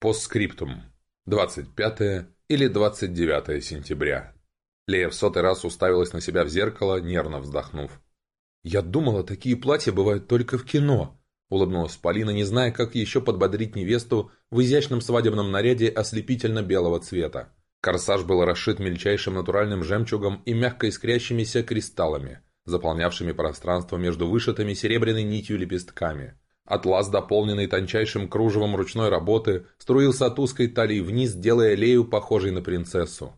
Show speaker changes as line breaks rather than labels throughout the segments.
Постскриптум. 25 или 29 сентября. Лея в сотый раз уставилась на себя в зеркало, нервно вздохнув. «Я думала, такие платья бывают только в кино», — улыбнулась Полина, не зная, как еще подбодрить невесту в изящном свадебном наряде ослепительно-белого цвета. Корсаж был расшит мельчайшим натуральным жемчугом и мягко искрящимися кристаллами, заполнявшими пространство между вышитыми серебряной нитью лепестками. Атлас, дополненный тончайшим кружевом ручной работы, струился от узкой талии вниз, делая Лею похожей на принцессу.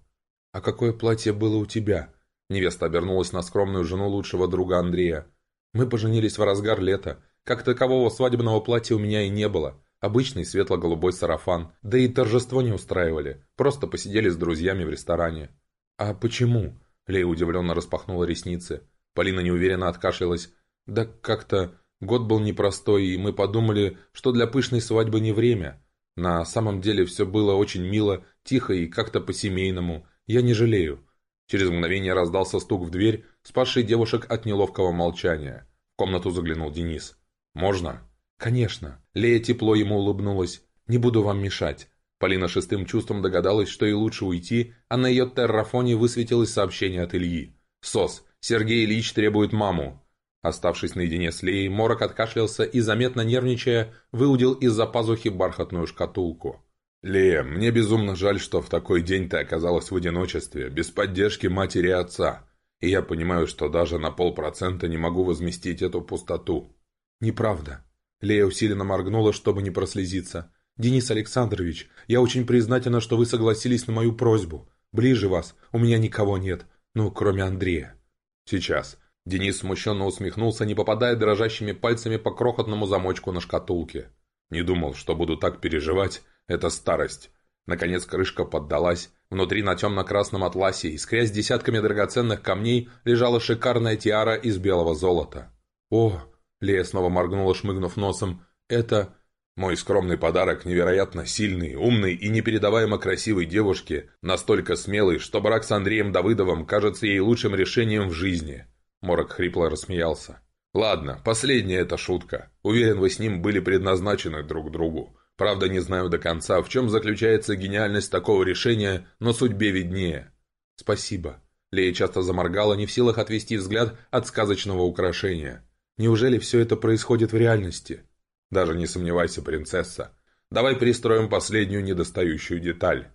«А какое платье было у тебя?» Невеста обернулась на скромную жену лучшего друга Андрея. «Мы поженились в разгар лета. Как такового свадебного платья у меня и не было. Обычный светло-голубой сарафан. Да и торжество не устраивали. Просто посидели с друзьями в ресторане». «А почему?» Лея удивленно распахнула ресницы. Полина неуверенно откашлялась. «Да как-то Год был непростой, и мы подумали, что для пышной свадьбы не время. На самом деле все было очень мило, тихо и как-то по-семейному. Я не жалею. Через мгновение раздался стук в дверь, спасший девушек от неловкого молчания. В комнату заглянул Денис. «Можно?» «Конечно». Лея тепло ему улыбнулась. «Не буду вам мешать». Полина шестым чувством догадалась, что и лучше уйти, а на ее террафоне высветилось сообщение от Ильи. «СОС. Сергей Ильич требует маму». Оставшись наедине с Леей, Морок откашлялся и, заметно нервничая, выудил из-за пазухи бархатную шкатулку. «Лея, мне безумно жаль, что в такой день ты оказалась в одиночестве, без поддержки матери и отца. И я понимаю, что даже на полпроцента не могу возместить эту пустоту». «Неправда». Лея усиленно моргнула, чтобы не прослезиться. «Денис Александрович, я очень признательна, что вы согласились на мою просьбу. Ближе вас, у меня никого нет, ну, кроме Андрея». «Сейчас. Денис смущенно усмехнулся, не попадая дрожащими пальцами по крохотному замочку на шкатулке. «Не думал, что буду так переживать. Это старость». Наконец крышка поддалась. Внутри на темно-красном атласе, искрясь десятками драгоценных камней, лежала шикарная тиара из белого золота. «О!» — Лея снова моргнула, шмыгнув носом. «Это...» Мой скромный подарок невероятно сильный, умный и непередаваемо красивой девушке, настолько смелый, что брак с Андреем Давыдовым кажется ей лучшим решением в жизни. Морок хрипло рассмеялся. «Ладно, последняя эта шутка. Уверен, вы с ним были предназначены друг другу. Правда, не знаю до конца, в чем заключается гениальность такого решения, но судьбе виднее». «Спасибо». Лея часто заморгала, не в силах отвести взгляд от сказочного украшения. «Неужели все это происходит в реальности?» «Даже не сомневайся, принцесса. Давай пристроим последнюю недостающую деталь».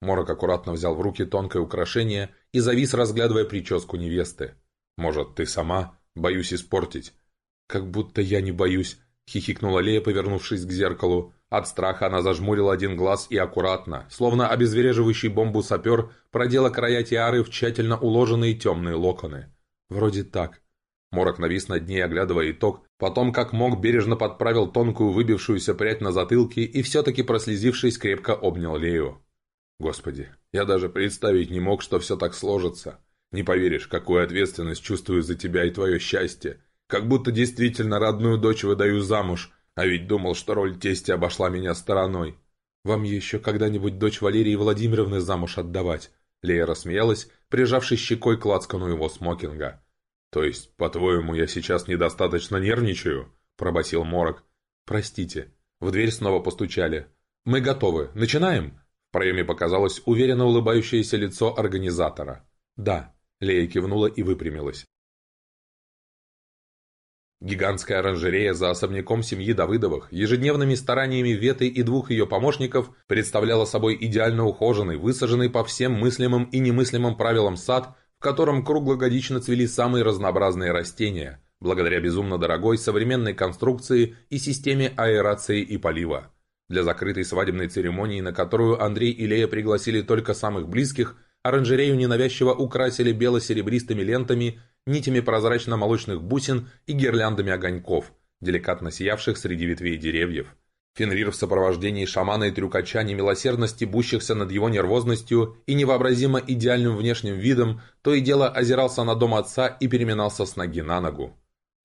Морок аккуратно взял в руки тонкое украшение и завис, разглядывая прическу невесты. Может, ты сама? Боюсь испортить». «Как будто я не боюсь», — хихикнула Лея, повернувшись к зеркалу. От страха она зажмурила один глаз и аккуратно, словно обезвреживающий бомбу сапер, продела края тиары в тщательно уложенные темные локоны. Вроде так. Морок навис над ней, оглядывая итог, потом как мог бережно подправил тонкую выбившуюся прядь на затылке и все-таки прослезившись крепко обнял Лею. «Господи, я даже представить не мог, что все так сложится. Не поверишь, какую ответственность чувствую за тебя и твое счастье. Как будто действительно родную дочь выдаю замуж, а ведь думал, что роль тестя обошла меня стороной. Вам еще когда-нибудь дочь Валерии Владимировны замуж отдавать?» Лея рассмеялась, прижавшись щекой к лацкану его смокинга. «То есть, по-твоему, я сейчас недостаточно нервничаю?» – пробасил Морок. «Простите». В дверь снова постучали. «Мы готовы. Начинаем?» В проеме показалось уверенно улыбающееся лицо организатора. «Да». Лея кивнула и выпрямилась. Гигантская оранжерея за особняком семьи Давыдовых ежедневными стараниями Веты и двух ее помощников представляла собой идеально ухоженный, высаженный по всем мыслимым и немыслимым правилам сад, в котором круглогодично цвели самые разнообразные растения, благодаря безумно дорогой современной конструкции и системе аэрации и полива. Для закрытой свадебной церемонии, на которую Андрей и Лея пригласили только самых близких – Оранжерею ненавязчиво украсили бело-серебристыми лентами, нитями прозрачно-молочных бусин и гирляндами огоньков, деликатно сиявших среди ветвей деревьев. Фенрир в сопровождении шамана и трюкача немилосердно стебущихся над его нервозностью и невообразимо идеальным внешним видом, то и дело озирался на дом отца и переминался с ноги на ногу.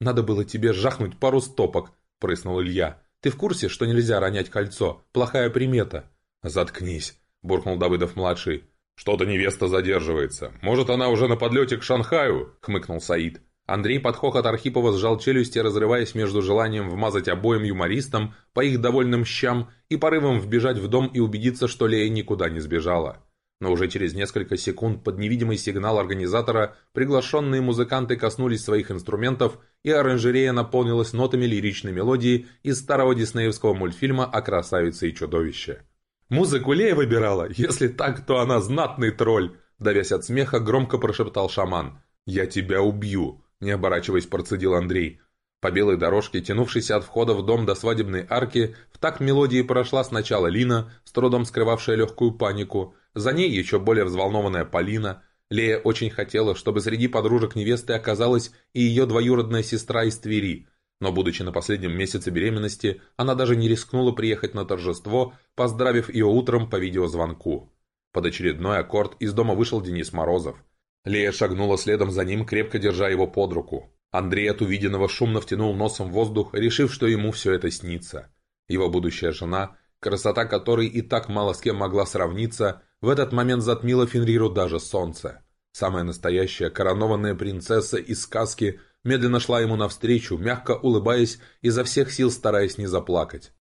«Надо было тебе жахнуть пару стопок», – прыснул Илья. «Ты в курсе, что нельзя ронять кольцо? Плохая примета». «Заткнись», – буркнул Давыдов-младший. «Что-то невеста задерживается. Может, она уже на подлете к Шанхаю?» — хмыкнул Саид. Андрей под хохот Архипова сжал челюсти, разрываясь между желанием вмазать обоим юмористам по их довольным щам и порывом вбежать в дом и убедиться, что Лея никуда не сбежала. Но уже через несколько секунд под невидимый сигнал организатора приглашенные музыканты коснулись своих инструментов, и оранжерея наполнилась нотами лиричной мелодии из старого диснеевского мультфильма о красавице и чудовище. «Музыку Лея выбирала? Если так, то она знатный тролль!» Давясь от смеха, громко прошептал шаман. «Я тебя убью!» Не оборачиваясь, процедил Андрей. По белой дорожке, тянувшейся от входа в дом до свадебной арки, в такт мелодии прошла сначала Лина, с трудом скрывавшая легкую панику, за ней еще более взволнованная Полина. Лея очень хотела, чтобы среди подружек невесты оказалась и ее двоюродная сестра из Твери, но, будучи на последнем месяце беременности, она даже не рискнула приехать на торжество, поздравив ее утром по видеозвонку. Под очередной аккорд из дома вышел Денис Морозов. Лея шагнула следом за ним, крепко держа его под руку. Андрей от увиденного шумно втянул носом воздух, решив, что ему все это снится. Его будущая жена, красота которой и так мало с кем могла сравниться, в этот момент затмила Фенриру даже солнце. Самая настоящая коронованная принцесса из сказки медленно шла ему навстречу, мягко улыбаясь, изо всех сил стараясь не заплакать.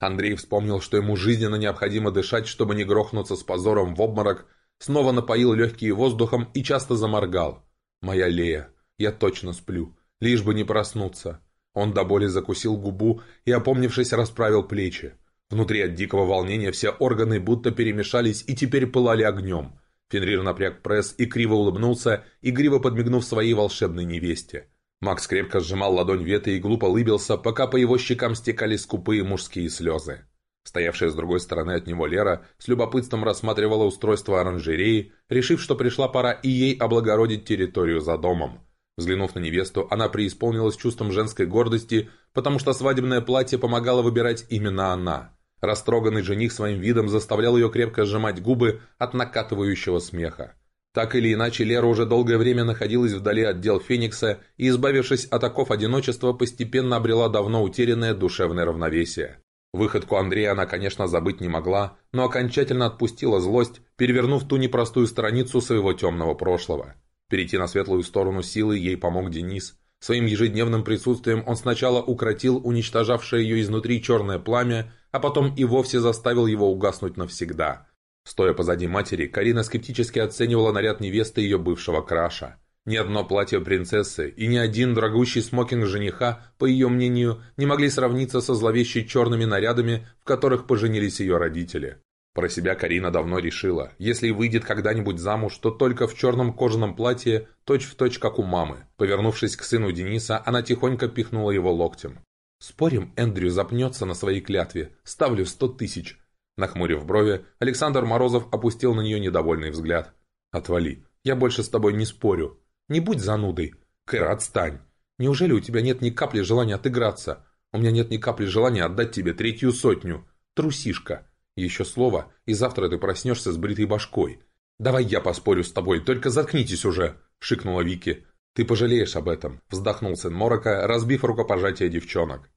Андрей вспомнил, что ему жизненно необходимо дышать, чтобы не грохнуться с позором в обморок, Снова напоил легкие воздухом и часто заморгал. «Моя Лея, я точно сплю, лишь бы не проснуться». Он до боли закусил губу и, опомнившись, расправил плечи. Внутри от дикого волнения все органы будто перемешались и теперь пылали огнем. Фенрир напряг пресс и криво улыбнулся, игриво подмигнув своей волшебной невесте. Макс крепко сжимал ладонь веты и глупо лыбился, пока по его щекам стекали скупые мужские слезы. Стоявшая с другой стороны от него Лера с любопытством рассматривала устройство оранжереи, решив, что пришла пора и ей облагородить территорию за домом. Взглянув на невесту, она преисполнилась чувством женской гордости, потому что свадебное платье помогало выбирать именно она. Растроганный жених своим видом заставлял ее крепко сжимать губы от накатывающего смеха. Так или иначе, Лера уже долгое время находилась вдали от дел Феникса и, избавившись от оков одиночества, постепенно обрела давно утерянное душевное равновесие. Выходку Андрея она, конечно, забыть не могла, но окончательно отпустила злость, перевернув ту непростую страницу своего темного прошлого. Перейти на светлую сторону силы ей помог Денис. Своим ежедневным присутствием он сначала укротил уничтожавшее ее изнутри черное пламя, а потом и вовсе заставил его угаснуть навсегда. Стоя позади матери, Карина скептически оценивала наряд невесты ее бывшего краша. Ни одно платье принцессы и ни один дорогущий смокинг жениха, по ее мнению, не могли сравниться со зловещей черными нарядами, в которых поженились ее родители. Про себя Карина давно решила, если выйдет когда-нибудь замуж, то только в черном кожаном платье, точь-в-точь точь как у мамы. Повернувшись к сыну Дениса, она тихонько пихнула его локтем. «Спорим, Эндрю запнется на своей клятве. Ставлю сто тысяч». Нахмурив брови, Александр Морозов опустил на нее недовольный взгляд. «Отвали. Я больше с тобой не спорю. Не будь занудой. Кэр, отстань. Неужели у тебя нет ни капли желания отыграться? У меня нет ни капли желания отдать тебе третью сотню. Трусишка. Еще слово, и завтра ты проснешься с бритой башкой. Давай я поспорю с тобой, только заткнитесь уже, шикнула Вики. Ты пожалеешь об этом, вздохнул сын Морока, разбив рукопожатие девчонок.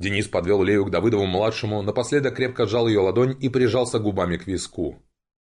Денис подвел Лею к Давыдову-младшему, напоследок крепко сжал ее ладонь и прижался губами к виску.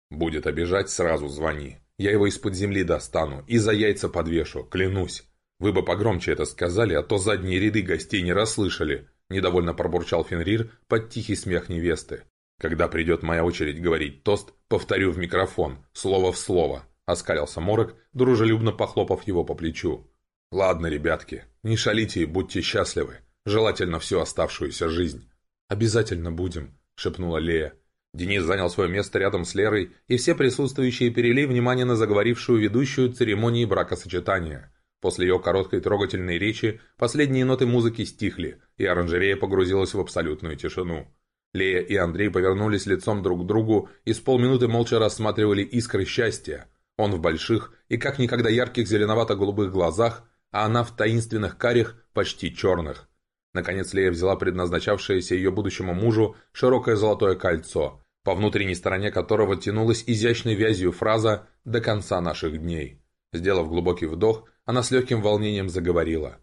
«Будет обижать, сразу звони. Я его из-под земли достану и за яйца подвешу, клянусь. Вы бы погромче это сказали, а то задние ряды гостей не расслышали», недовольно пробурчал Фенрир под тихий смех невесты. «Когда придет моя очередь говорить тост, повторю в микрофон, слово в слово», оскалился Морок, дружелюбно похлопав его по плечу. «Ладно, ребятки, не шалите и будьте счастливы. Желательно всю оставшуюся жизнь». «Обязательно будем», — шепнула Лея. Денис занял свое место рядом с Лерой, и все присутствующие перели внимание на заговорившую ведущую церемонии бракосочетания. После ее короткой трогательной речи последние ноты музыки стихли, и оранжерея погрузилась в абсолютную тишину. Лея и Андрей повернулись лицом друг к другу и с полминуты молча рассматривали искры счастья. Он в больших и как никогда ярких зеленовато-голубых глазах, а она в таинственных карих, почти черных. Наконец Лея взяла предназначавшееся ее будущему мужу широкое золотое кольцо, по внутренней стороне которого тянулась изящной вязью фраза «до конца наших дней». Сделав глубокий вдох, она с легким волнением заговорила.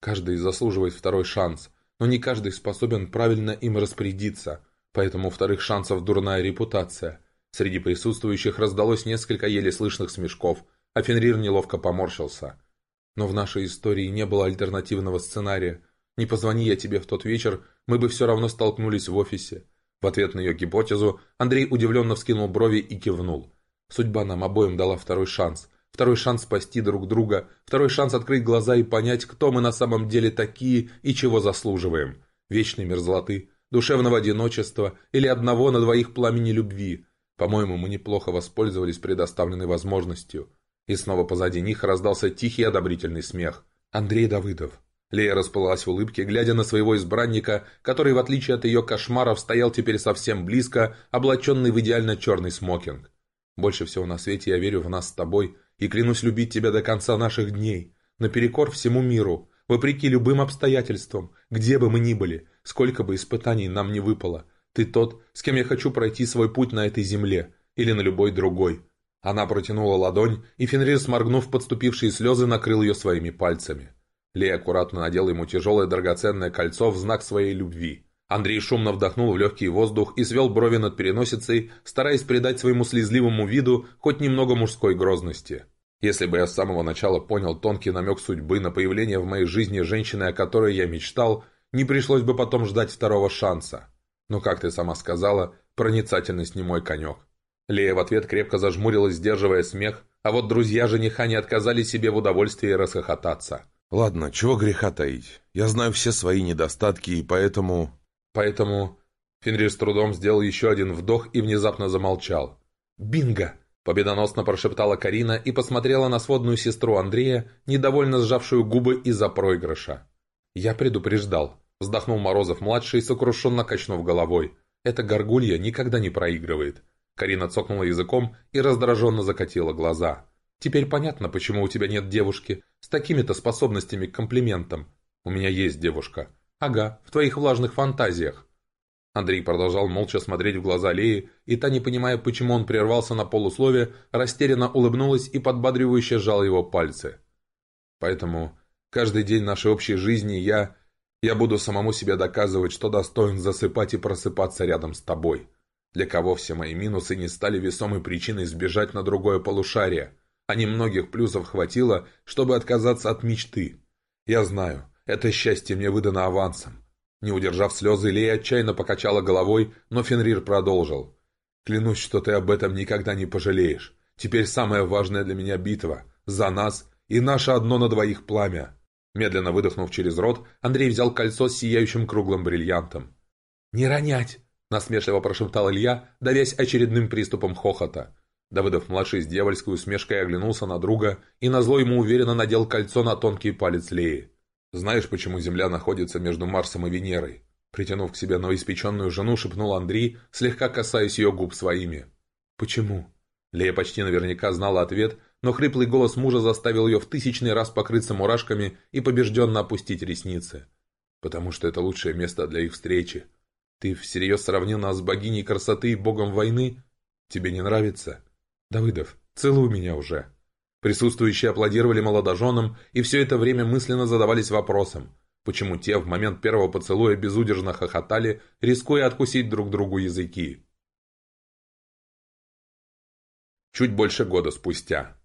«Каждый заслуживает второй шанс, но не каждый способен правильно им распорядиться, поэтому у вторых шансов дурная репутация». Среди присутствующих раздалось несколько еле слышных смешков, а Фенрир неловко поморщился. Но в нашей истории не было альтернативного сценария. Не позвони я тебе в тот вечер, мы бы все равно столкнулись в офисе. В ответ на ее гипотезу Андрей удивленно вскинул брови и кивнул. Судьба нам обоим дала второй шанс. Второй шанс спасти друг друга. Второй шанс открыть глаза и понять, кто мы на самом деле такие и чего заслуживаем. Вечной мерзлоты, душевного одиночества или одного на двоих пламени любви. По-моему, мы неплохо воспользовались предоставленной возможностью. И снова позади них раздался тихий одобрительный смех. Андрей Давыдов. Лея расплылась в улыбке, глядя на своего избранника, который, в отличие от ее кошмаров, стоял теперь совсем близко, облаченный в идеально черный смокинг. «Больше всего на свете я верю в нас с тобой и клянусь любить тебя до конца наших дней, наперекор всему миру, вопреки любым обстоятельствам, где бы мы ни были, сколько бы испытаний нам не выпало. Ты тот, с кем я хочу пройти свой путь на этой земле или на любой другой». Она протянула ладонь, и Фенрир, сморгнув подступившие слезы, накрыл ее своими пальцами. Лея аккуратно надела ему тяжелое драгоценное кольцо в знак своей любви. Андрей шумно вдохнул в легкий воздух и свел брови над переносицей, стараясь придать своему слезливому виду хоть немного мужской грозности. Если бы я с самого начала понял тонкий намек судьбы на появление в моей жизни женщины, о которой я мечтал, не пришлось бы потом ждать второго шанса. Но, как ты сама сказала, проницательность не мой конек. Лея в ответ крепко зажмурилась, сдерживая смех, а вот друзья жениха не отказали себе в удовольствии расхохотаться.
Ладно, чего греха таить. Я знаю все свои недостатки, и поэтому...
Поэтому... Фенрир с трудом сделал еще один вдох и внезапно замолчал. «Бинго!» – победоносно прошептала Карина и посмотрела на сводную сестру Андрея, недовольно сжавшую губы из-за проигрыша. «Я предупреждал», – вздохнул Морозов-младший, сокрушенно качнув головой. «Эта горгулья никогда не проигрывает». Карина цокнула языком и раздраженно закатила глаза. Теперь понятно, почему у тебя нет девушки с такими-то способностями к комплиментам. У меня есть девушка. Ага, в твоих влажных фантазиях. Андрей продолжал молча смотреть в глаза Леи, и та, не понимая, почему он прервался на полуслове, растерянно улыбнулась и подбадривающе сжал его пальцы. Поэтому каждый день нашей общей жизни я... Я буду самому себе доказывать, что достоин засыпать и просыпаться рядом с тобой. Для кого все мои минусы не стали весомой причиной сбежать на другое полушарие – а немногих плюсов хватило, чтобы отказаться от мечты. Я знаю, это счастье мне выдано авансом. Не удержав слезы, Лея отчаянно покачала головой, но Фенрир продолжил. «Клянусь, что ты об этом никогда не пожалеешь. Теперь самая важная для меня битва. За нас и наше одно на двоих пламя». Медленно выдохнув через рот, Андрей взял кольцо с сияющим круглым бриллиантом. «Не ронять!» – насмешливо прошептал Илья, давясь очередным приступом хохота. Давыдов-младший с дьявольской усмешкой оглянулся на друга и назло ему уверенно надел кольцо на тонкий палец Леи. «Знаешь, почему Земля находится между Марсом и Венерой?» Притянув к себе новоиспеченную жену, шепнул Андрей, слегка касаясь ее губ своими. «Почему?» Лея почти наверняка знала ответ, но хриплый голос мужа заставил ее в тысячный раз покрыться мурашками и побежденно опустить ресницы. «Потому что это лучшее место для их встречи. Ты всерьез сравнил нас с богиней красоты и богом войны? Тебе не нравится?» «Давыдов, целуй меня уже!» Присутствующие аплодировали молодоженам и все это время мысленно задавались вопросом, почему те в момент первого поцелуя безудержно хохотали, рискуя откусить друг другу языки. Чуть больше года спустя.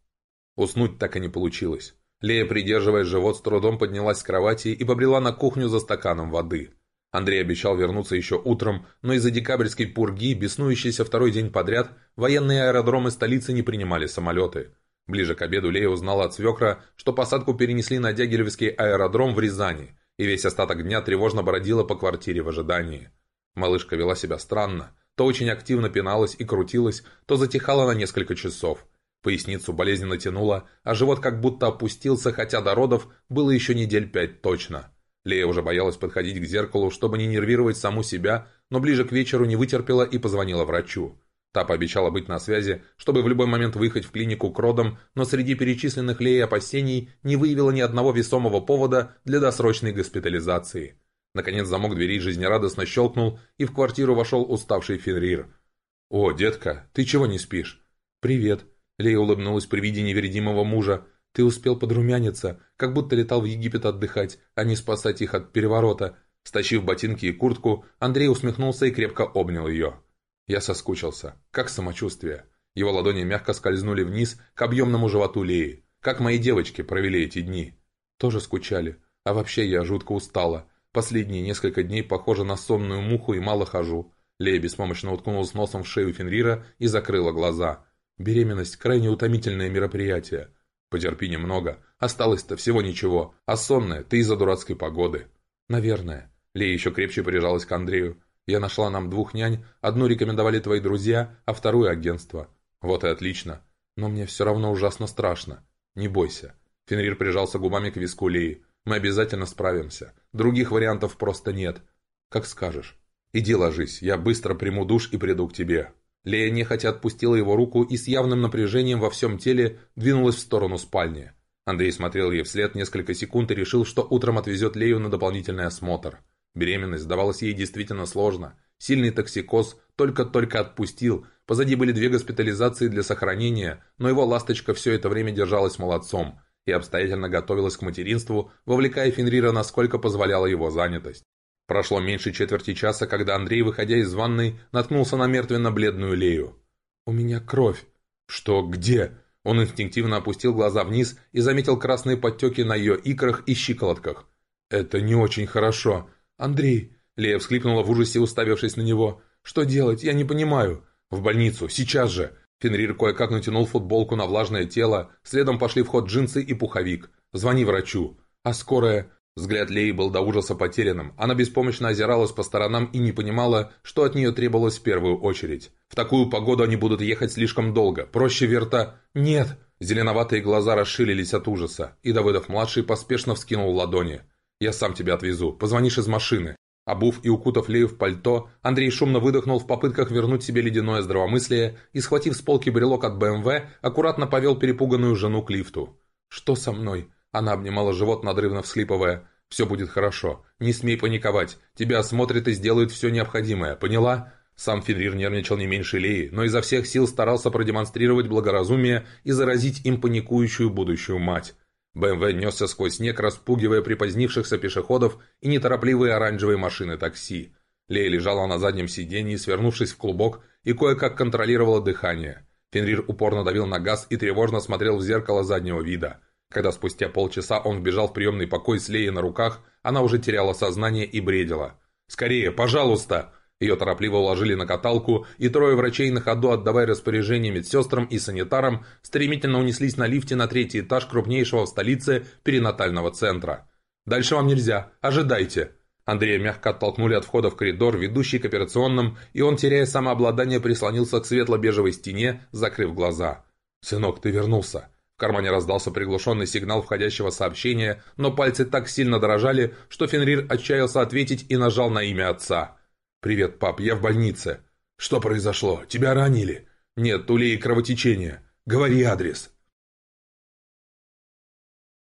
Уснуть так и не получилось. Лея, придерживая живот, с трудом поднялась с кровати и побрела на кухню за стаканом воды. Андрей обещал вернуться еще утром, но из-за декабрьской пурги, беснующейся второй день подряд, военные аэродромы столицы не принимали самолеты. Ближе к обеду Лея узнала от свекра, что посадку перенесли на Дягилевский аэродром в Рязани, и весь остаток дня тревожно бродила по квартире в ожидании. Малышка вела себя странно, то очень активно пиналась и крутилась, то затихала на несколько часов. Поясницу болезненно тянула, а живот как будто опустился, хотя до родов было еще недель пять точно. Лея уже боялась подходить к зеркалу, чтобы не нервировать саму себя, но ближе к вечеру не вытерпела и позвонила врачу. Та пообещала быть на связи, чтобы в любой момент выехать в клинику к родам, но среди перечисленных Леи опасений не выявила ни одного весомого повода для досрочной госпитализации. Наконец замок дверей жизнерадостно щелкнул, и в квартиру вошел уставший Фенрир. «О, детка, ты чего не спишь?» «Привет», — Лея улыбнулась при виде невредимого мужа. Ты успел подрумяниться, как будто летал в Египет отдыхать, а не спасать их от переворота». Стащив ботинки и куртку, Андрей усмехнулся и крепко обнял ее. Я соскучился. Как самочувствие? Его ладони мягко скользнули вниз к объемному животу Леи. Как мои девочки провели эти дни. Тоже скучали. А вообще я жутко устала. Последние несколько дней похожа на сонную муху и мало хожу. Лея беспомощно уткнулась носом в шею Фенрира и закрыла глаза. Беременность – крайне утомительное мероприятие. Потерпи немного. Осталось-то всего ничего. А сонная ты из-за дурацкой погоды. Наверное. Лея еще крепче прижалась к Андрею. Я нашла нам двух нянь. Одну рекомендовали твои друзья, а вторую агентство. Вот и отлично. Но мне все равно ужасно страшно. Не бойся. Фенрир прижался губами к виску Леи. Мы обязательно справимся. Других вариантов просто нет. Как скажешь. Иди ложись, я быстро приму душ и приду к тебе. Лея нехотя отпустила его руку и с явным напряжением во всем теле двинулась в сторону спальни. Андрей смотрел ей вслед несколько секунд и решил, что утром отвезет Лею на дополнительный осмотр. Беременность давалась ей действительно сложно. Сильный токсикоз только-только отпустил, позади были две госпитализации для сохранения, но его ласточка все это время держалась молодцом и обстоятельно готовилась к материнству, вовлекая Фенрира насколько позволяла его занятость. Прошло меньше четверти часа, когда Андрей, выходя из ванной, наткнулся на мертвенно-бледную Лею. «У меня кровь». «Что? Где?» Он инстинктивно опустил глаза вниз и заметил красные подтеки на ее икрах и щиколотках. «Это не очень хорошо. Андрей!» Лея всхлипнула в ужасе, уставившись на него. «Что делать? Я не понимаю». «В больницу! Сейчас же!» Фенрир кое-как натянул футболку на влажное тело, следом пошли в ход джинсы и пуховик. «Звони врачу». «А скорая?» Взгляд Леи был до ужаса потерянным. Она беспомощно озиралась по сторонам и не понимала, что от нее требовалось в первую очередь. В такую погоду они будут ехать слишком долго. Проще верта... «Нет!» Зеленоватые глаза расширились от ужаса, и Давыдов-младший поспешно вскинул ладони. «Я сам тебя отвезу. Позвонишь из машины». Обув и укутав Лею в пальто, Андрей шумно выдохнул в попытках вернуть себе ледяное здравомыслие и, схватив с полки брелок от БМВ, аккуратно повел перепуганную жену к лифту. «Что со мной?» Она обнимала живот, надрывно всхлипывая. «Все будет хорошо. Не смей паниковать. Тебя осмотрят и сделают все необходимое. Поняла?» Сам Фенрир нервничал не меньше Леи, но изо всех сил старался продемонстрировать благоразумие и заразить им паникующую будущую мать. БМВ несся сквозь снег, распугивая припозднившихся пешеходов и неторопливые оранжевые машины такси. Лея лежала на заднем сиденье, свернувшись в клубок, и кое-как контролировала дыхание. Фенрир упорно давил на газ и тревожно смотрел в зеркало заднего вида. Когда спустя полчаса он вбежал в приемный покой с Леей на руках, она уже теряла сознание и бредила. «Скорее, пожалуйста!» Ее торопливо уложили на каталку, и трое врачей на ходу, отдавая распоряжение медсестрам и санитарам, стремительно унеслись на лифте на третий этаж крупнейшего в столице перинатального центра. «Дальше вам нельзя. Ожидайте!» Андрея мягко оттолкнули от входа в коридор, ведущий к операционным, и он, теряя самообладание, прислонился к светло-бежевой стене, закрыв глаза. «Сынок, ты вернулся!» Кармане раздался приглушенный сигнал входящего сообщения, но пальцы так сильно дрожали, что Фенрир отчаялся ответить и нажал на имя отца. «Привет, пап, я в больнице». «Что произошло? Тебя ранили?» «Нет, у Леи кровотечение. Говори адрес».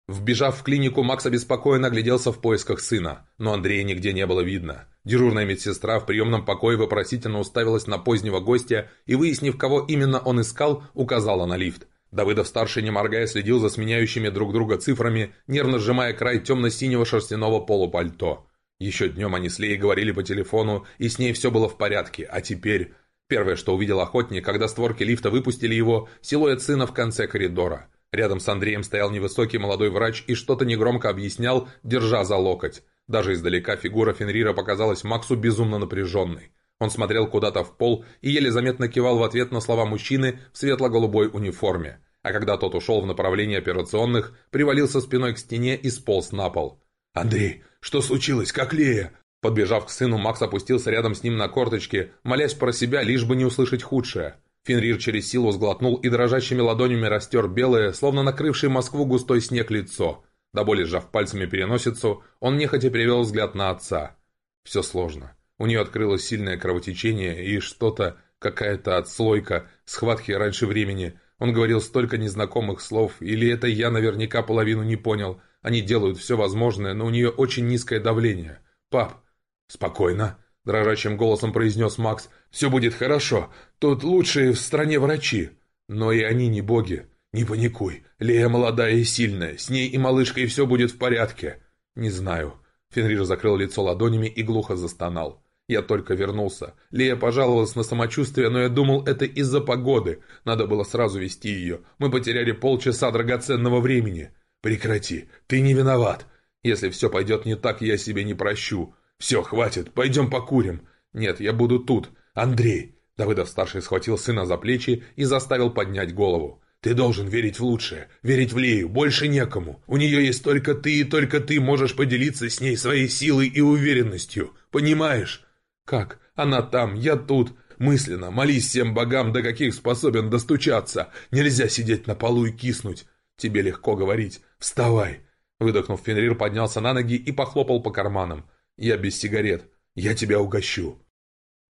Вбежав в клинику, Макс обеспокоенно огляделся в поисках сына, но Андрея нигде не было видно. Дежурная медсестра в приемном покое вопросительно уставилась на позднего гостя и, выяснив, кого именно он искал, указала на лифт. Давыдов-старший, не моргая, следил за сменяющими друг друга цифрами, нервно сжимая край темно-синего шерстяного полупальто. Еще днем они с Леей говорили по телефону, и с ней все было в порядке, а теперь... Первое, что увидел охотник, когда створки лифта выпустили его, силуэт сына в конце коридора. Рядом с Андреем стоял невысокий молодой врач и что-то негромко объяснял, держа за локоть. Даже издалека фигура Фенрира показалась Максу безумно напряженной. Он смотрел куда-то в пол и еле заметно кивал в ответ на слова мужчины в светло-голубой униформе. А когда тот ушел в направлении операционных, привалился спиной к стене и сполз на пол. «Андрей, что случилось? Как Лея?» Подбежав к сыну, Макс опустился рядом с ним на корточки, молясь про себя, лишь бы не услышать худшее. Фенрир через силу сглотнул и дрожащими ладонями растер белое, словно накрывший Москву густой снег лицо. До боли сжав пальцами переносицу, он нехотя перевел взгляд на отца. Все сложно. У нее открылось сильное кровотечение и что-то, какая-то отслойка, схватки раньше времени. Он говорил столько незнакомых слов, или это я наверняка половину не понял – они делают все возможное, но у нее очень низкое давление. Пап, спокойно, дрожащим голосом произнес Макс. Все будет хорошо. Тут лучшие в стране врачи. Но и они не боги. Не паникуй. Лея молодая и сильная. С ней и малышкой все будет в порядке. Не знаю. Фенрир закрыл лицо ладонями и глухо застонал. Я только вернулся. Лея пожаловалась на самочувствие, но я думал, это из-за погоды. Надо было сразу вести ее. Мы потеряли полчаса драгоценного времени. Прекрати, ты не виноват. Если все пойдет не так, я себе не прощу. Все, хватит, пойдем покурим. Нет, я буду тут. Андрей. Давыдов-старший схватил сына за плечи и заставил поднять голову. Ты должен верить в лучшее, верить в Лею, больше некому. У нее есть только ты, и только ты можешь поделиться с ней своей силой и уверенностью. Понимаешь? Как? Она там, я тут. Мысленно, молись всем богам, до каких способен достучаться. Нельзя сидеть на полу и киснуть. Тебе легко говорить. Вставай. Выдохнув, Фенрир поднялся на ноги и похлопал по карманам. Я без сигарет. Я тебя угощу.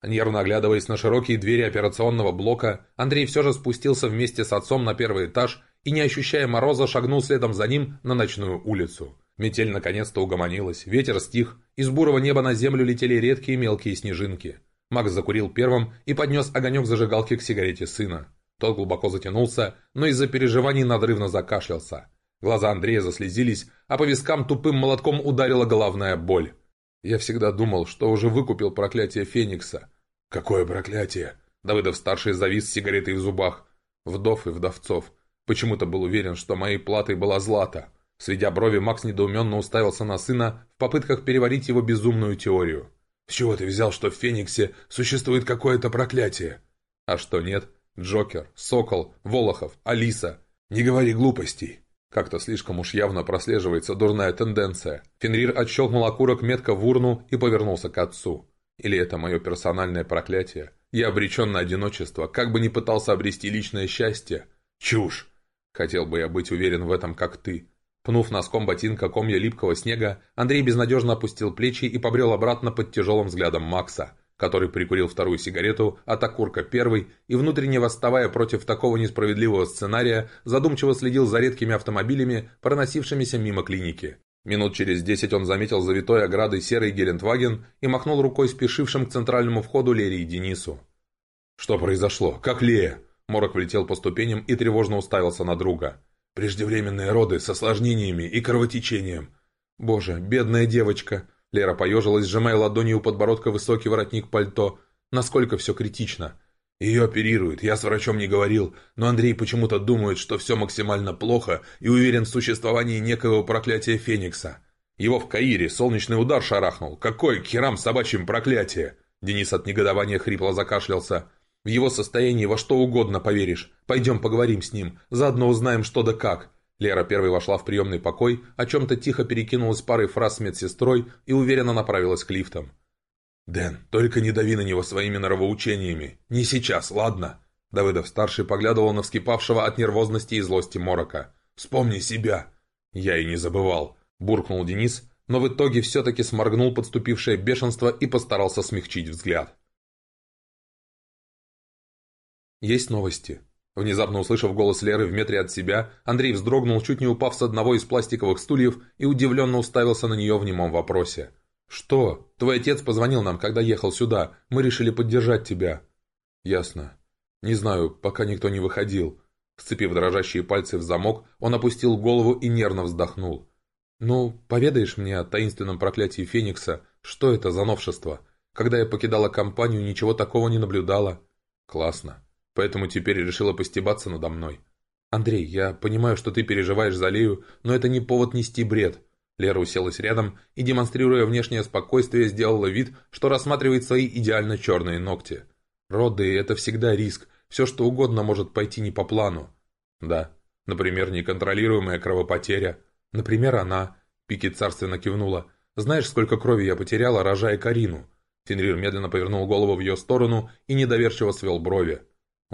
Нервно оглядываясь на широкие двери операционного блока, Андрей все же спустился вместе с отцом на первый этаж и, не ощущая мороза, шагнул следом за ним на ночную улицу. Метель наконец-то угомонилась, ветер стих, из бурого неба на землю летели редкие мелкие снежинки. Макс закурил первым и поднес огонек зажигалки к сигарете сына. Тот глубоко затянулся, но из-за переживаний надрывно закашлялся. Глаза Андрея заслезились, а по вискам тупым молотком ударила головная боль. Я всегда думал, что уже выкупил проклятие Феникса, «Какое проклятие!» Давыдов-старший завис с сигаретой в зубах. Вдов и вдовцов. Почему-то был уверен, что моей платой была злата. Сведя брови, Макс недоуменно уставился на сына в попытках переварить его безумную теорию. «С чего ты взял, что в Фениксе существует какое-то проклятие?» «А что нет? Джокер, Сокол, Волохов, Алиса. Не говори глупостей!» Как-то слишком уж явно прослеживается дурная тенденция. Фенрир отщелкнул окурок метко в урну и повернулся к отцу. Или это мое персональное проклятие? Я обречен на одиночество, как бы ни пытался обрести личное счастье. Чушь! Хотел бы я быть уверен в этом, как ты. Пнув носком ботинка комья липкого снега, Андрей безнадежно опустил плечи и побрел обратно под тяжелым взглядом Макса, который прикурил вторую сигарету от окурка первой и, внутренне восставая против такого несправедливого сценария, задумчиво следил за редкими автомобилями, проносившимися мимо клиники. Минут через десять он заметил завитой оградой серый Гелендваген и махнул рукой спешившим к центральному входу Лере и Денису. «Что произошло? Как Лея?» Морок влетел по ступеням и тревожно уставился на друга. «Преждевременные роды с осложнениями и кровотечением». «Боже, бедная девочка!» Лера поежилась, сжимая ладонью у подбородка высокий воротник пальто. «Насколько все критично?» Ее оперируют, я с врачом не говорил, но Андрей почему-то думает, что все максимально плохо и уверен в существовании некого проклятия Феникса. Его в Каире солнечный удар шарахнул. Какой к херам собачьим проклятие? Денис от негодования хрипло закашлялся. В его состоянии во что угодно поверишь. Пойдем поговорим с ним, заодно узнаем что да как. Лера первой вошла в приемный покой, о чем-то тихо перекинулась парой фраз с медсестрой и уверенно направилась к лифтам. «Дэн, только не дави на него своими норовоучениями. Не сейчас, ладно?» Давыдов-старший поглядывал на вскипавшего от нервозности и злости Морока. «Вспомни себя!» «Я и не забывал», – буркнул Денис, но в итоге все-таки сморгнул подступившее бешенство и постарался смягчить взгляд. «Есть новости». Внезапно услышав голос Леры в метре от себя, Андрей вздрогнул, чуть не упав с одного из пластиковых стульев и удивленно уставился на нее в немом вопросе. «Что? Твой отец позвонил нам, когда ехал сюда. Мы решили поддержать тебя». «Ясно. Не знаю, пока никто не выходил». Сцепив дрожащие пальцы в замок, он опустил голову и нервно вздохнул. «Ну, поведаешь мне о таинственном проклятии Феникса? Что это за новшество? Когда я покидала компанию, ничего такого не наблюдала». «Классно. Поэтому теперь решила постебаться надо мной». «Андрей, я понимаю, что ты переживаешь за Лею, но это не повод нести бред. Лера уселась рядом и, демонстрируя внешнее спокойствие, сделала вид, что рассматривает свои идеально черные ногти. Роды – это всегда риск, все что угодно может пойти не по плану. Да, например, неконтролируемая кровопотеря. Например, она, Пики царственно кивнула. Знаешь, сколько крови я потеряла, рожая Карину? Фенрир медленно повернул голову в ее сторону и недоверчиво свел брови.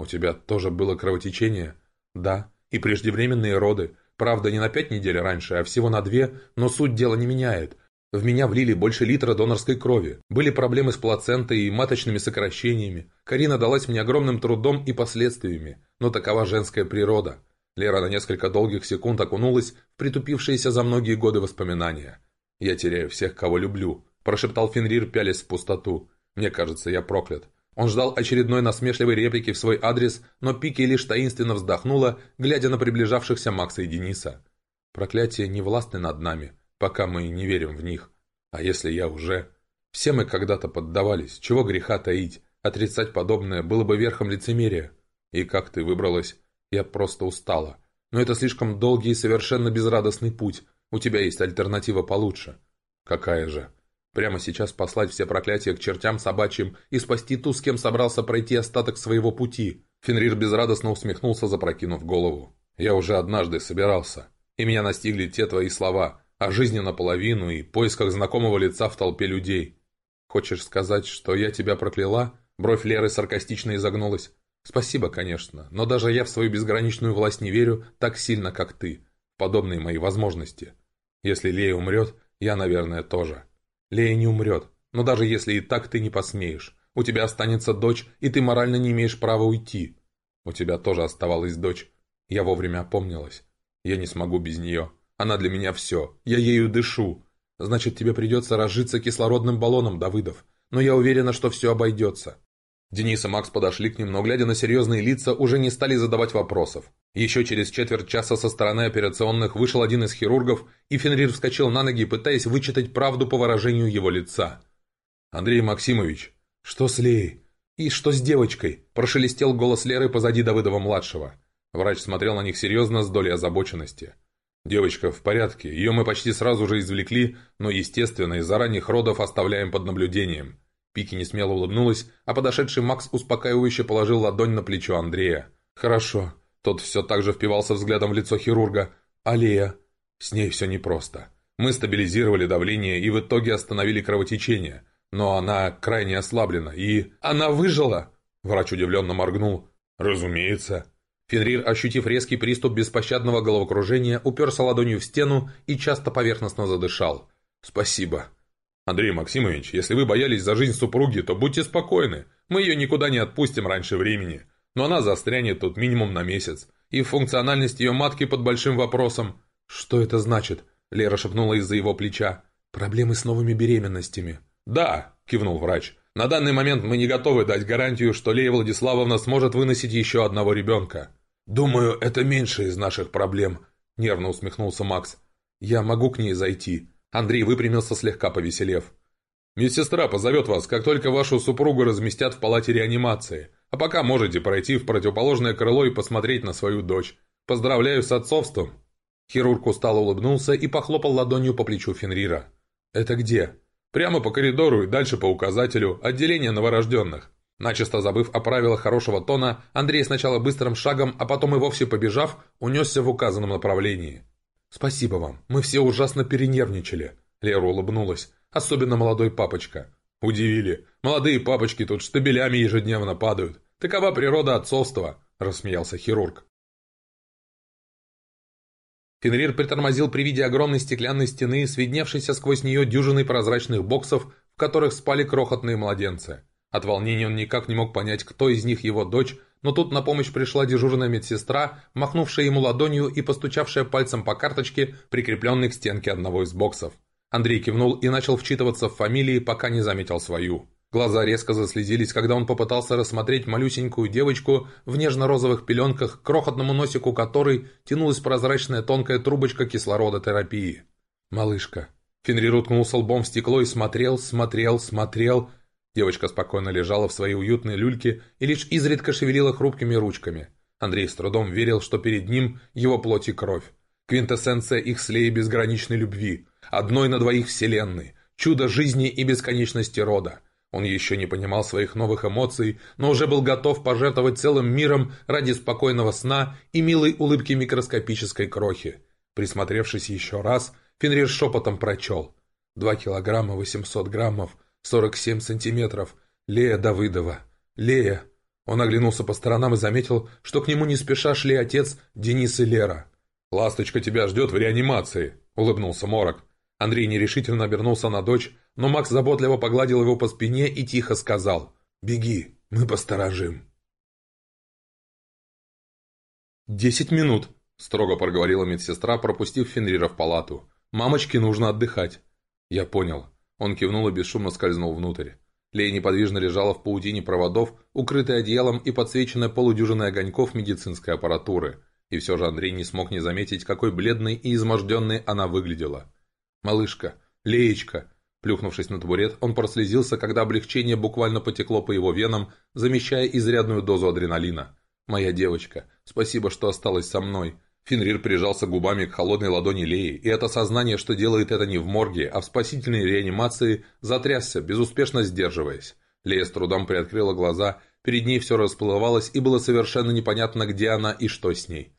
«У тебя тоже было кровотечение?» «Да, и преждевременные роды. Правда, не на пять недель раньше, а всего на две, но суть дела не меняет. В меня влили больше литра донорской крови. Были проблемы с плацентой и маточными сокращениями. Карина далась мне огромным трудом и последствиями. Но такова женская природа. Лера на несколько долгих секунд окунулась в притупившиеся за многие годы воспоминания. «Я теряю всех, кого люблю», – прошептал Фенрир, пялясь в пустоту. «Мне кажется, я проклят. Он ждал очередной насмешливой реплики в свой адрес, но Пики лишь таинственно вздохнула, глядя на приближавшихся Макса и Дениса. «Проклятия не властны над нами, пока мы не верим в них. А если я уже...» Все мы когда-то поддавались, чего греха таить. Отрицать подобное было бы верхом лицемерия. И как ты выбралась? Я просто устала. Но это слишком долгий и совершенно безрадостный путь. У тебя есть альтернатива получше. Какая же? Прямо сейчас послать все проклятия к чертям собачьим и спасти ту, с кем собрался пройти остаток своего пути. Фенрир безрадостно усмехнулся, запрокинув голову. Я уже однажды собирался. И меня настигли те твои слова о жизни наполовину и поисках знакомого лица в толпе людей. Хочешь сказать, что я тебя прокляла? Бровь Леры саркастично изогнулась. «Спасибо, конечно, но даже я в свою безграничную власть не верю так сильно, как ты, подобные мои возможности. Если Лея умрет, я, наверное, тоже. Лея не умрет, но даже если и так ты не посмеешь. У тебя останется дочь, и ты морально не имеешь права уйти. У тебя тоже оставалась дочь. Я вовремя опомнилась. Я не смогу без нее. Она для меня все. Я ею дышу. Значит, тебе придется разжиться кислородным баллоном, Давыдов. Но я уверена, что все обойдется. Денис и Макс подошли к ним, но, глядя на серьезные лица, уже не стали задавать вопросов. Еще через четверть часа со стороны операционных вышел один из хирургов, и Фенрир вскочил на ноги, пытаясь вычитать правду по выражению его лица. «Андрей Максимович, что с Леей? И что с девочкой?» – прошелестел голос Леры позади Давыдова-младшего. Врач смотрел на них серьезно, с долей озабоченности. «Девочка в порядке, ее мы почти сразу же извлекли, но, естественно, из-за ранних родов оставляем под наблюдением. Пики не смело улыбнулась, а подошедший Макс успокаивающе положил ладонь на плечо Андрея. «Хорошо». Тот все так же впивался взглядом в лицо хирурга. «Алия». С ней все непросто. Мы стабилизировали давление и в итоге остановили кровотечение. Но она крайне ослаблена и... «Она выжила!» Врач удивленно моргнул. «Разумеется». Фенрир, ощутив резкий приступ беспощадного головокружения, уперся ладонью в стену и часто поверхностно задышал. «Спасибо». «Андрей Максимович, если вы боялись за жизнь супруги, то будьте спокойны. Мы ее никуда не отпустим раньше времени. Но она застрянет тут минимум на месяц. И функциональность ее матки под большим вопросом». «Что это значит?» – Лера шепнула из-за его плеча. «Проблемы с новыми беременностями». «Да», – кивнул врач. «На данный момент мы не готовы дать гарантию, что Лея Владиславовна сможет выносить еще одного ребенка». «Думаю, это меньше из наших проблем», – нервно усмехнулся Макс. «Я могу к ней зайти», Андрей выпрямился, слегка повеселев. «Медсестра позовет вас, как только вашу супругу разместят в палате реанимации. А пока можете пройти в противоположное крыло и посмотреть на свою дочь. Поздравляю с отцовством!» Хирург устало улыбнулся и похлопал ладонью по плечу Фенрира. «Это где?» «Прямо по коридору и дальше по указателю. Отделение новорожденных». Начисто забыв о правилах хорошего тона, Андрей сначала быстрым шагом, а потом и вовсе побежав, унесся в указанном направлении. «Спасибо вам. Мы все ужасно перенервничали». Лера улыбнулась. «Особенно молодой папочка». «Удивили. Молодые папочки тут штабелями ежедневно падают. Такова природа отцовства», – рассмеялся хирург. Фенрир притормозил при виде огромной стеклянной стены, свидневшейся сквозь нее дюжиной прозрачных боксов, в которых спали крохотные младенцы. От волнения он никак не мог понять, кто из них его дочь, но тут на помощь пришла дежурная медсестра, махнувшая ему ладонью и постучавшая пальцем по карточке, прикрепленной к стенке одного из боксов. Андрей кивнул и начал вчитываться в фамилии, пока не заметил свою. Глаза резко заслезились, когда он попытался рассмотреть малюсенькую девочку в нежно-розовых пеленках, крохотному носику которой тянулась прозрачная тонкая трубочка кислородотерапии. «Малышка». Фенрир уткнулся лбом в стекло и смотрел, смотрел, смотрел, Девочка спокойно лежала в своей уютной люльке и лишь изредка шевелила хрупкими ручками. Андрей с трудом верил, что перед ним его плоть и кровь. Квинтэссенция их слея безграничной любви, одной на двоих вселенной, чудо жизни и бесконечности рода. Он еще не понимал своих новых эмоций, но уже был готов пожертвовать целым миром ради спокойного сна и милой улыбки микроскопической крохи. Присмотревшись еще раз, Фенрир шепотом прочел. «Два килограмма восемьсот граммов 47 сантиметров. Лея Давыдова. Лея. Он оглянулся по сторонам и заметил, что к нему не спеша шли отец, Денис и Лера. «Ласточка тебя ждет в реанимации», — улыбнулся Морок. Андрей нерешительно обернулся на дочь, но Макс заботливо погладил его по спине и тихо сказал «Беги, мы посторожим». «Десять минут», — строго проговорила медсестра, пропустив Фенрира в палату. «Мамочке нужно отдыхать». «Я понял. Он кивнул и бесшумно скользнул внутрь. Лея неподвижно лежала в паутине проводов, укрытая одеялом и подсвеченная полудюжиной огоньков медицинской аппаратуры. И все же Андрей не смог не заметить, какой бледной и изможденной она выглядела. «Малышка! Леечка!» Плюхнувшись на табурет, он прослезился, когда облегчение буквально потекло по его венам, замещая изрядную дозу адреналина. «Моя девочка, спасибо, что осталась со мной». Фенрир прижался губами к холодной ладони Леи, и это сознание, что делает это не в морге, а в спасительной реанимации, затрясся, безуспешно сдерживаясь. Лея с трудом приоткрыла глаза, перед ней все расплывалось, и было совершенно непонятно, где она и что с ней.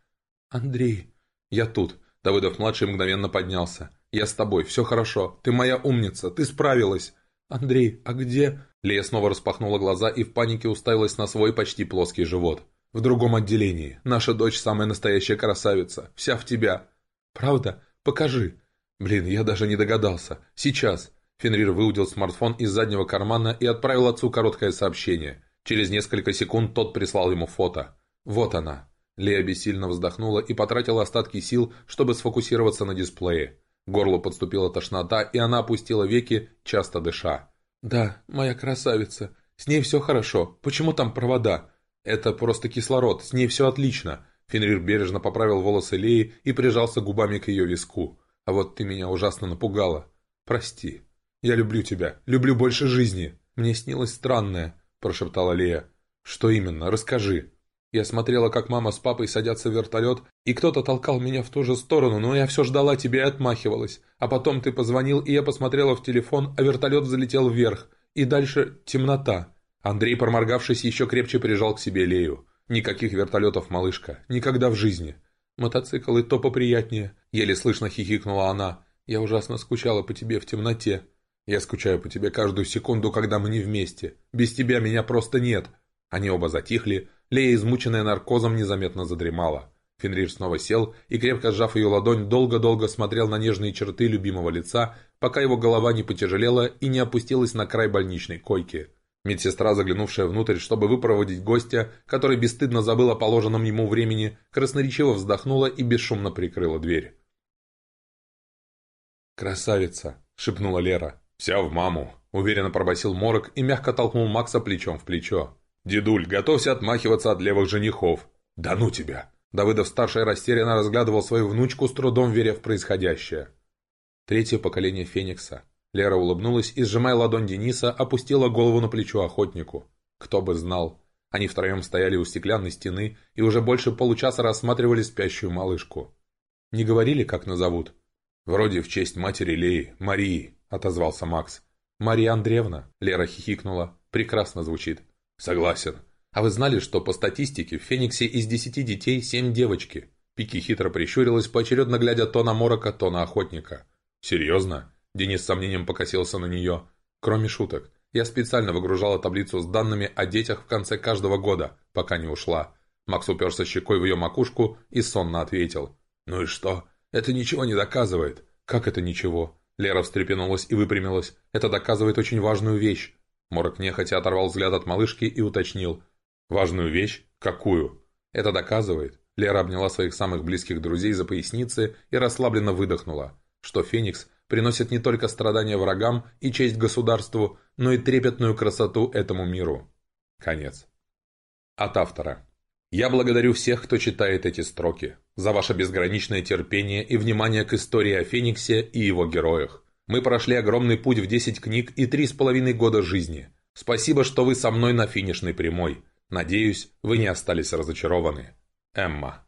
«Андрей, я тут». Давыдов-младший мгновенно поднялся. «Я с тобой, все хорошо. Ты моя умница, ты справилась». «Андрей, а где...» Лея снова распахнула глаза и в панике уставилась на свой почти плоский живот. «В другом отделении. Наша дочь самая настоящая красавица. Вся в тебя». «Правда? Покажи». «Блин, я даже не догадался. Сейчас». Фенрир выудил смартфон из заднего кармана и отправил отцу короткое сообщение. Через несколько секунд тот прислал ему фото. «Вот она». Лея бессильно вздохнула и потратила остатки сил, чтобы сфокусироваться на дисплее. Горло подступила тошнота, и она опустила веки, часто дыша. «Да, моя красавица. С ней все хорошо. Почему там провода?» «Это просто кислород. С ней все отлично». Фенрир бережно поправил волосы Леи и прижался губами к ее виску. «А вот ты меня ужасно напугала. Прости. Я люблю тебя. Люблю больше жизни. Мне снилось странное», – прошептала Лея. «Что именно? Расскажи». Я смотрела, как мама с папой садятся в вертолет, и кто-то толкал меня в ту же сторону, но я все ждала тебя и отмахивалась. А потом ты позвонил, и я посмотрела в телефон, а вертолет взлетел вверх. И дальше темнота. Андрей, проморгавшись, еще крепче прижал к себе Лею. «Никаких вертолетов, малышка. Никогда в жизни. Мотоцикл и то поприятнее». Еле слышно хихикнула она. «Я ужасно скучала по тебе в темноте. Я скучаю по тебе каждую секунду, когда мы не вместе. Без тебя меня просто нет». Они оба затихли, Лея, измученная наркозом, незаметно задремала. Фенрир снова сел и, крепко сжав ее ладонь, долго-долго смотрел на нежные черты любимого лица, пока его голова не потяжелела и не опустилась на край больничной койки. Медсестра, заглянувшая внутрь, чтобы выпроводить гостя, который бесстыдно забыл о положенном ему времени, красноречиво вздохнула и бесшумно прикрыла дверь. «Красавица!» — шепнула Лера. «Вся в маму!» — уверенно пробасил Морок и мягко толкнул Макса плечом в плечо. «Дедуль, готовься отмахиваться от левых женихов!» «Да ну тебя!» Давыдов-старший растерянно разглядывал свою внучку, с трудом веря в происходящее. Третье поколение Феникса. Лера улыбнулась и, сжимая ладонь Дениса, опустила голову на плечо охотнику. Кто бы знал. Они втроем стояли у стеклянной стены и уже больше получаса рассматривали спящую малышку. «Не говорили, как назовут?» «Вроде в честь матери Леи, Марии», — отозвался Макс. «Мария Андреевна», — Лера хихикнула. «Прекрасно звучит. Согласен. А вы знали, что по статистике в Фениксе из десяти детей семь девочки? Пики хитро прищурилась, поочередно глядя то на Морока, то на Охотника. Серьезно? Денис с сомнением покосился на нее. Кроме шуток. Я специально выгружала таблицу с данными о детях в конце каждого года, пока не ушла. Макс уперся щекой в ее макушку и сонно ответил. «Ну и что? Это ничего не доказывает». «Как это ничего?» Лера встрепенулась и выпрямилась. «Это доказывает очень важную вещь. Морок нехотя оторвал взгляд от малышки и уточнил. «Важную вещь? Какую?» «Это доказывает». Лера обняла своих самых близких друзей за поясницы и расслабленно выдохнула, что Феникс приносит не только страдания врагам и честь государству, но и трепетную красоту этому миру. Конец. От автора. Я благодарю всех, кто читает эти строки, за ваше безграничное терпение и внимание к истории о Фениксе и его героях. Мы прошли огромный путь в 10 книг и три с половиной года жизни. Спасибо, что вы со мной на финишной прямой. Надеюсь, вы не остались разочарованы. Эмма.